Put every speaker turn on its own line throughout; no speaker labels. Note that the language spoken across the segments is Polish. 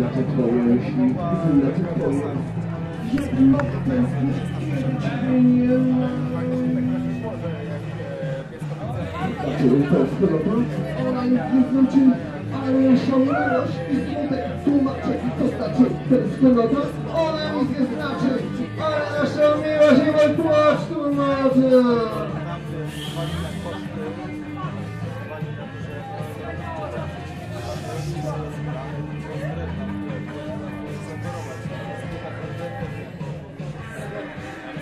Lecę twoje myśli, lecę twoje nie nie Ale szaleność i smutek tłumaczę Co znaczy tęsknota, ona nic nie znaczy Ale nasza miłość i mój płacz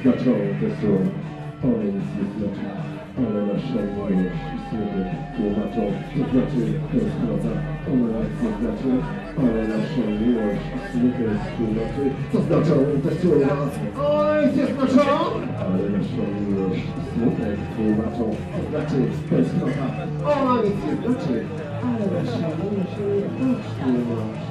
Słowa, one nic nie znaczy, ale nasza miłość i słowo tłumaczą, co znaczy tęsknota, ona nic nie znaczy, ale nasza miłość i słowo tłumaczy, co znaczą te słowa, nic nie znaczą, ale nasza miłość i słowo tłumaczą, co znaczy tęsknota, ona nic nie znaczy, ale nasza miłość i słowo tłumaczy.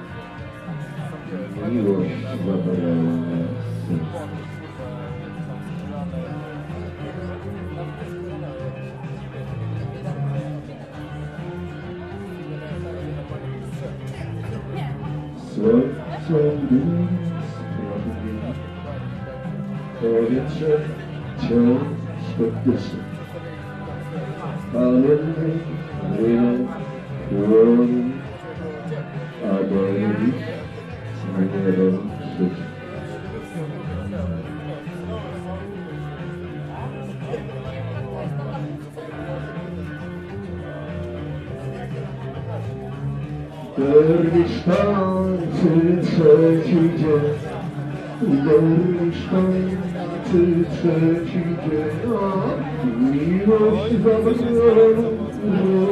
miło zabrałem. Słońce powietrze ciąż poddyszy. Pamiętaj, płyną dłonie Derwisz tańczy trzeci dzień, Derwisz tańczy trzeci dzień, a miłość zabrała mu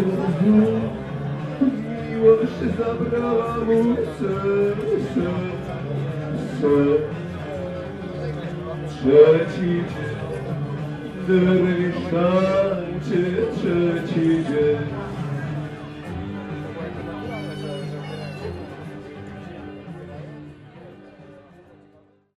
miłość zabrała mu serce, serce. Trzeci Derwisz tańczy trzeci dzień,